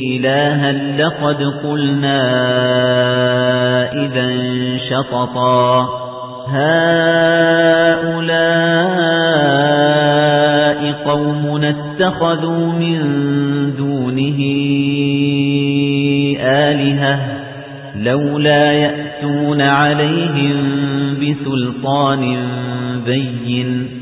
إلها لقد قلنا إذا شططا هؤلاء قوم اتخذوا من دونه آلهة لولا يأتون عليهم بسلطان بين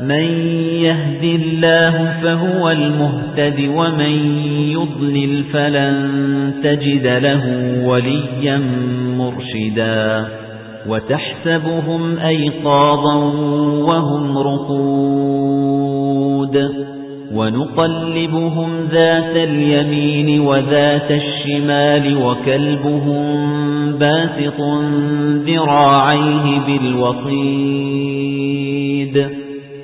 من يهد الله فهو المهتد ومن يضلل فلن تجد له وليا مرشدا وتحسبهم أيقاظا وهم رقود ونقلبهم ذات اليمين وذات الشمال وكلبهم باسط ذراعيه بالوصيد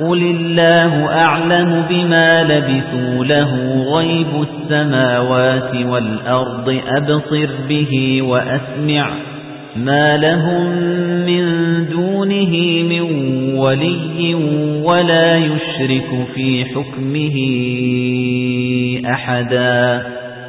قل الله أعلم بما لبثوا له غيب السماوات والأرض أبصر به وأسمع ما لهم من دونه من ولي ولا يشرك في حكمه أحدا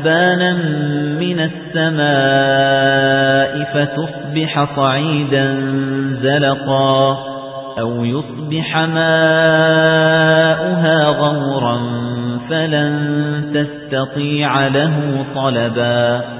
حُسْبَانًا مِنَ السَّمَاءِ فَتُصْبِحَ صَعِيدًا زَلَقًا أَوْ يُصْبِحَ مَاؤُهَا غَوْرًا فَلَن تَسْتَطِيعَ لَهُ طَلَبًا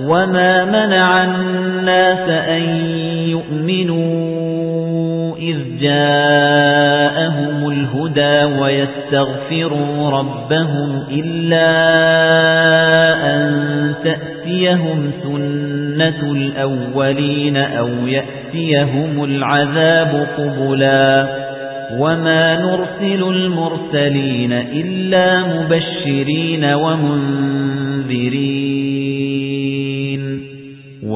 وَمَا مَنَعَ النَّاسَ أَن يُؤْمِنُوا إِذْ جَاءَهُمُ الْهُدَى وَيَسْتَغْفِرُوا رَبَّهُمْ إِلَّا أَن تَأْتِيَهُمْ سُنَّةُ الْأَوَّلِينَ أَوْ يَأْتِيَهُمُ الْعَذَابُ قُبُلًا وَمَا نُرْسِلُ الْمُرْسَلِينَ إِلَّا مُبَشِّرِينَ وَمُنذِرِينَ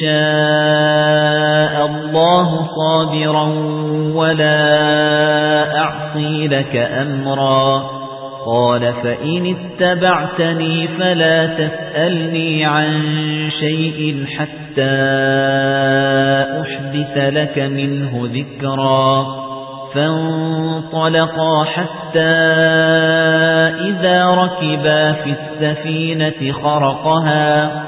شاء الله صابرا ولا أعصي لك أمرا. قال فإن اتبعتني فلا تسألني عن شيء حتى أحدث لك منه ذكرا. فانطلقا حتى إذا ركبا في السفينة خرقها.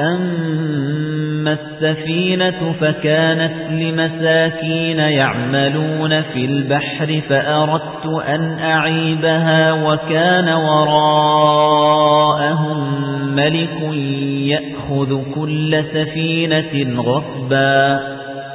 أما السفينة فكانت لمساكين يعملون في البحر فأردت أن أعيبها وكان وراءهم ملك يأخذ كل سفينة غصبا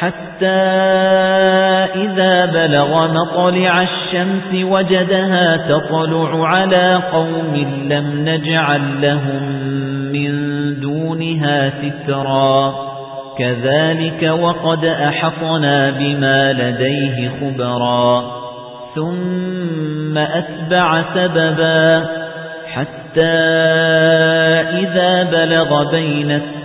حَتَّى إِذَا بَلَغَ مَطْلِعَ الشَّمْسِ وَجَدَهَا تَطْلُعُ عَلَى قَوْمٍ لَّمْ نَجْعَل لَّهُم مِّن دُونِهَا سِتْرًا. كَذَلِكَ وَقَدْ أَحَطْنَا بِمَا لَدَيْهِ خُبْرًا. ثُمَّ أَتْبَعَ سَبَبًا حَتَّى إِذَا بَلَغَ بَيْنَ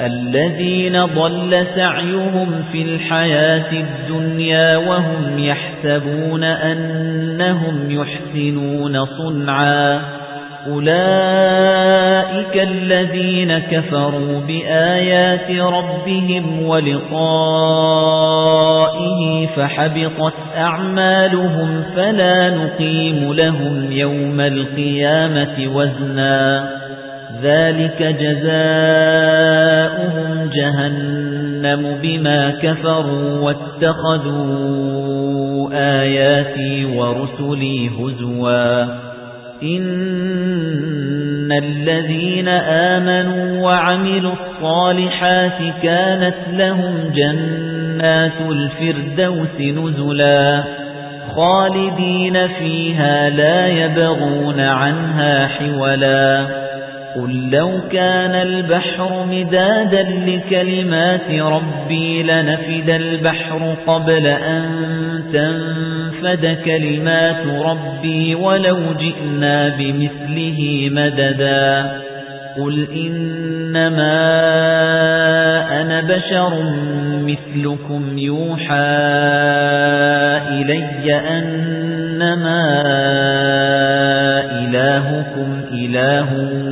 الَّذِينَ ضَلَّ سَعْيُهُمْ فِي الْحَيَاةِ الدُّنْيَا وَهُمْ يَحْسَبُونَ أَنَّهُمْ يُحْسِنُونَ صُنْعًا. أُولَئِكَ الَّذِينَ كَفَرُوا بِآيَاتِ رَبِّهِمْ وَلِقَائِهِ فَحَبِطَتْ أَعْمَالُهُمْ فَلَا نُقِيمُ لَهُمْ يَوْمَ الْقِيَامَةِ وَزْنًا. ذَلِكَ جَزَاؤُهُمْ جَهَنَّمُ بِمَا كَفَرُوا وَاتَّخَذُوا آيَاتِي وَرُسُلِي هُزُوًا إِنَّ الَّذِينَ آمَنُوا وَعَمِلُوا الصَّالِحَاتِ كَانَتْ لَهُمْ جَنَّاتُ الْفِرْدَوْسِ نُزُلًا خَالِدِينَ فِيهَا لَا يَبْغُونَ عَنْهَا حِوَلًا قُل لَّوْ كَانَ الْبَحْرُ مِدَادًا لِّكَلِمَاتِ رَبِّي لَنَفِدَ الْبَحْرُ قَبْلَ أَن تَنفَدَ كَلِمَاتُ رَبِّي وَلَوْ جِئْنَا بِمِثْلِهِ مَدَدًا قُلْ إِنَّمَا أَنَا بَشَرٌ مِثْلُكُمْ يُوحَى إِلَيَّ أَنَّمَا إِلَٰهُكُمْ إِلَٰهٌ